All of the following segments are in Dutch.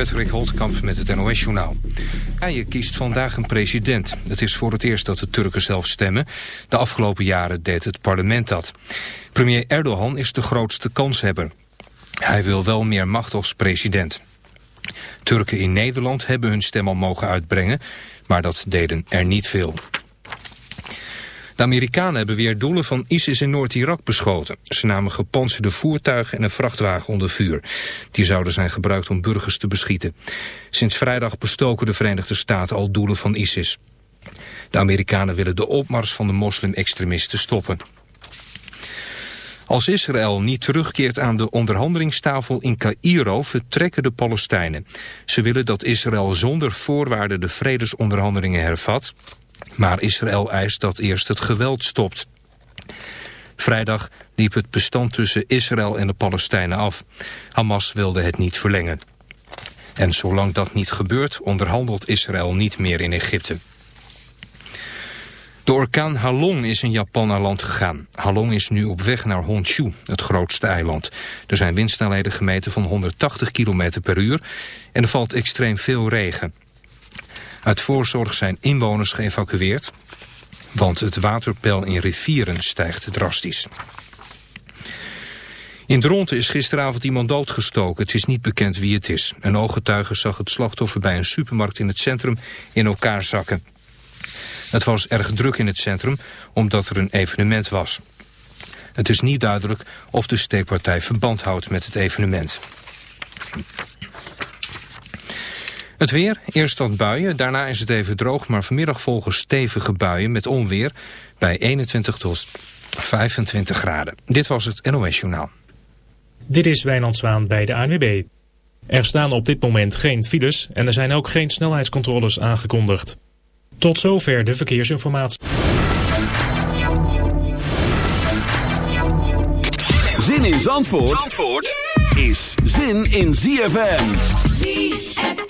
Patrick Holtkamp met het NOS-journaal. Turkije kiest vandaag een president. Het is voor het eerst dat de Turken zelf stemmen. De afgelopen jaren deed het parlement dat. Premier Erdogan is de grootste kanshebber. Hij wil wel meer macht als president. Turken in Nederland hebben hun stem al mogen uitbrengen, maar dat deden er niet veel. De Amerikanen hebben weer doelen van ISIS in Noord-Irak beschoten. Ze namen gepantserde voertuigen en een vrachtwagen onder vuur. Die zouden zijn gebruikt om burgers te beschieten. Sinds vrijdag bestoken de Verenigde Staten al doelen van ISIS. De Amerikanen willen de opmars van de moslim-extremisten stoppen. Als Israël niet terugkeert aan de onderhandelingstafel in Cairo vertrekken de Palestijnen. Ze willen dat Israël zonder voorwaarden de vredesonderhandelingen hervat maar Israël eist dat eerst het geweld stopt. Vrijdag liep het bestand tussen Israël en de Palestijnen af. Hamas wilde het niet verlengen. En zolang dat niet gebeurt, onderhandelt Israël niet meer in Egypte. De orkaan Halong is in Japan naar land gegaan. Halong is nu op weg naar Honshu, het grootste eiland. Er zijn windsnelheden gemeten van 180 km per uur en er valt extreem veel regen. Uit voorzorg zijn inwoners geëvacueerd, want het waterpeil in rivieren stijgt drastisch. In Dronten is gisteravond iemand doodgestoken. Het is niet bekend wie het is. Een ooggetuige zag het slachtoffer bij een supermarkt in het centrum in elkaar zakken. Het was erg druk in het centrum, omdat er een evenement was. Het is niet duidelijk of de steekpartij verband houdt met het evenement. Het weer, eerst wat buien, daarna is het even droog... maar vanmiddag volgen stevige buien met onweer bij 21 tot 25 graden. Dit was het NOS Journaal. Dit is Wijnand Zwaan bij de ANWB. Er staan op dit moment geen files en er zijn ook geen snelheidscontroles aangekondigd. Tot zover de verkeersinformatie. Zin in Zandvoort, Zandvoort is zin in ZFM. ZFM.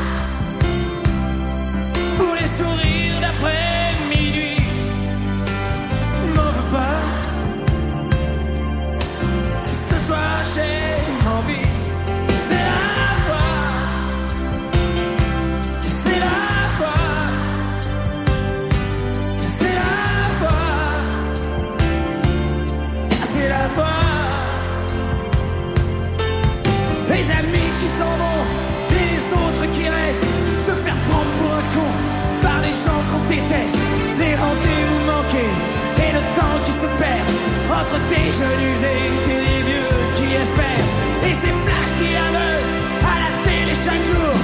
Les autres qui restent qu'on déteste, les rendez-vous manqués et le temps qui se perd entre des jeunes usés et des vieux qui espèrent et ces flashs qui aveuglent à la télé chaque jour.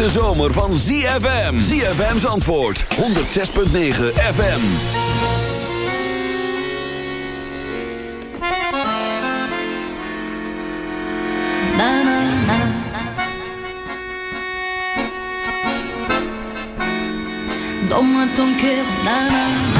hete zomer van ZFM. ZFM's antwoord. 106.9 FM. Na, na, na. Ton cœur, na, na, na.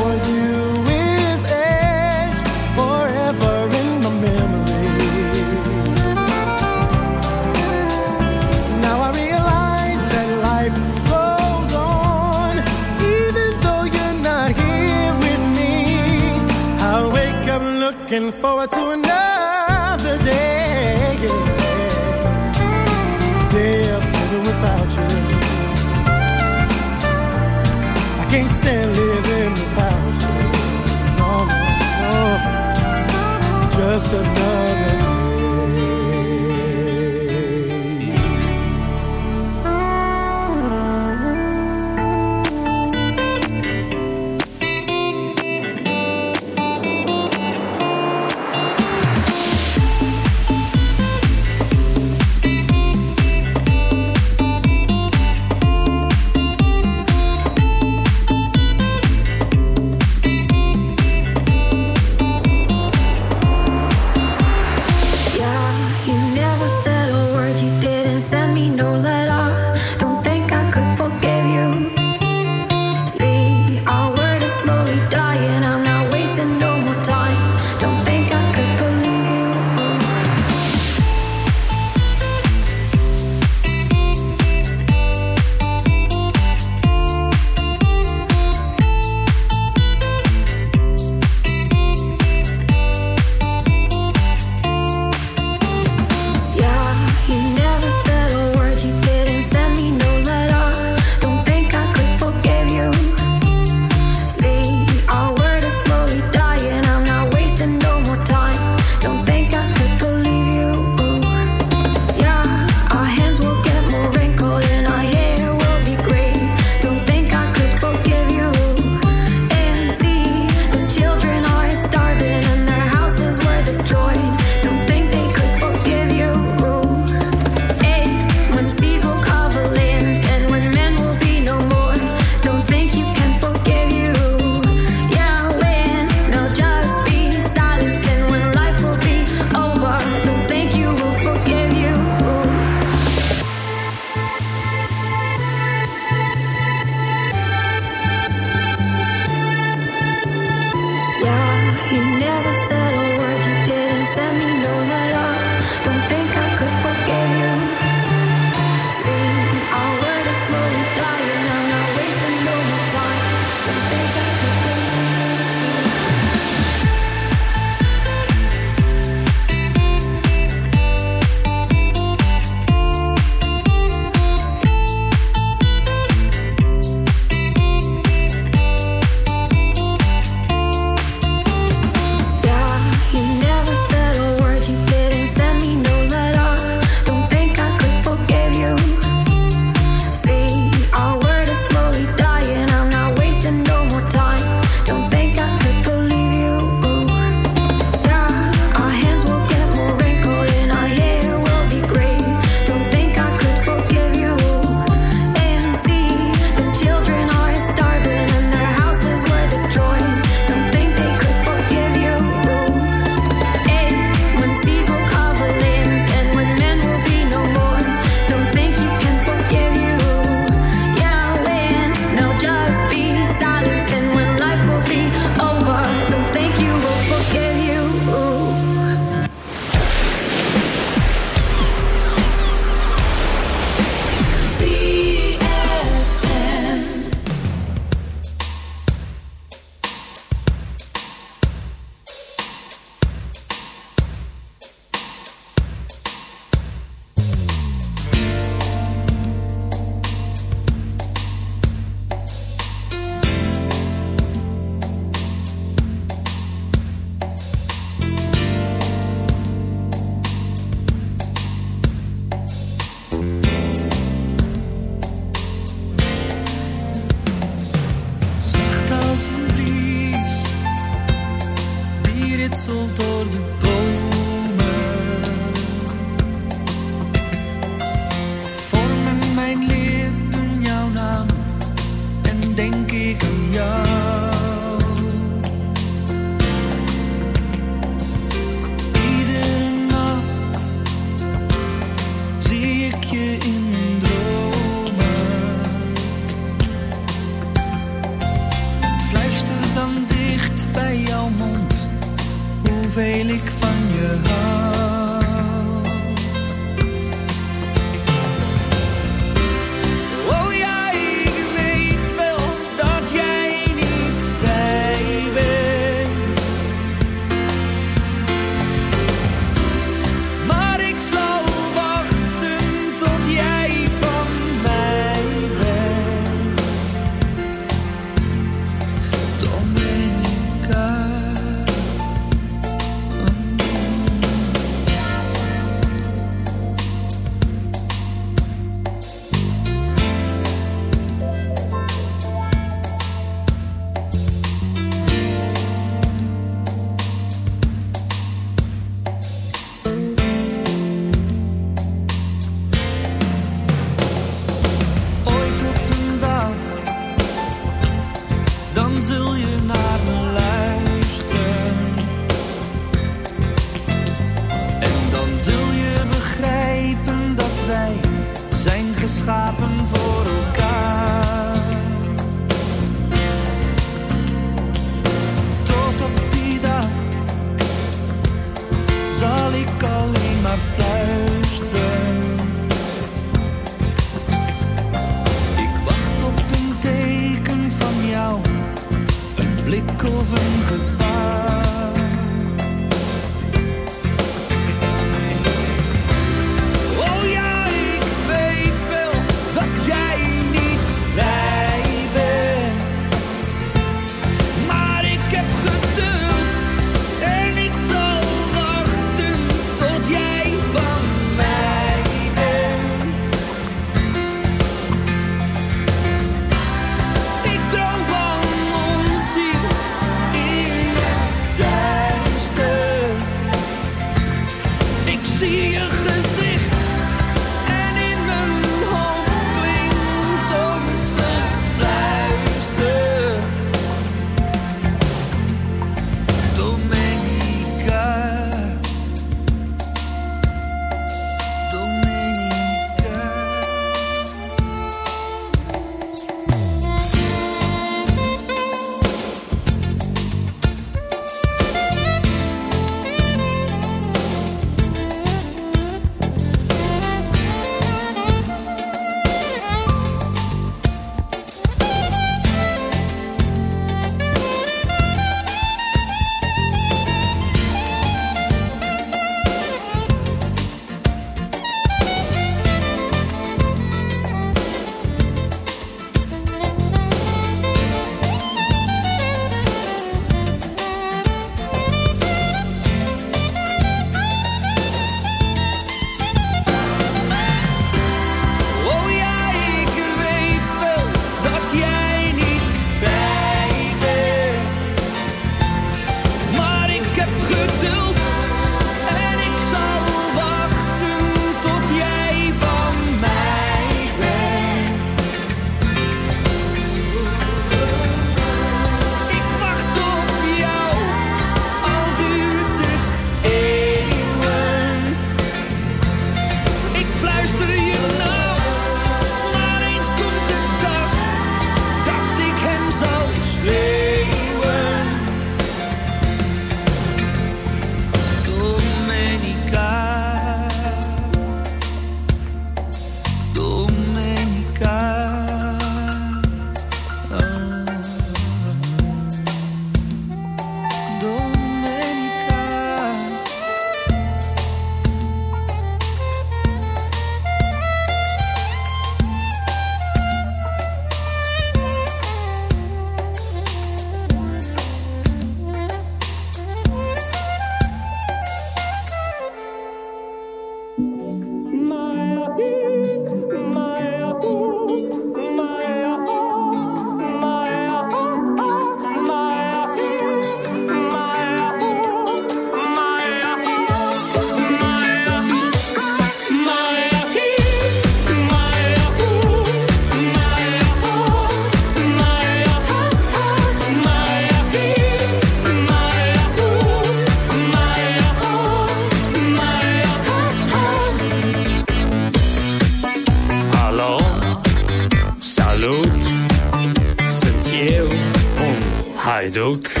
ook.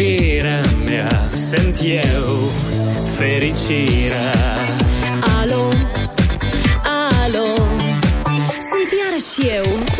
iubirea mea Sunt eu, fericirea. Alo, alo Sunt iarăși eu.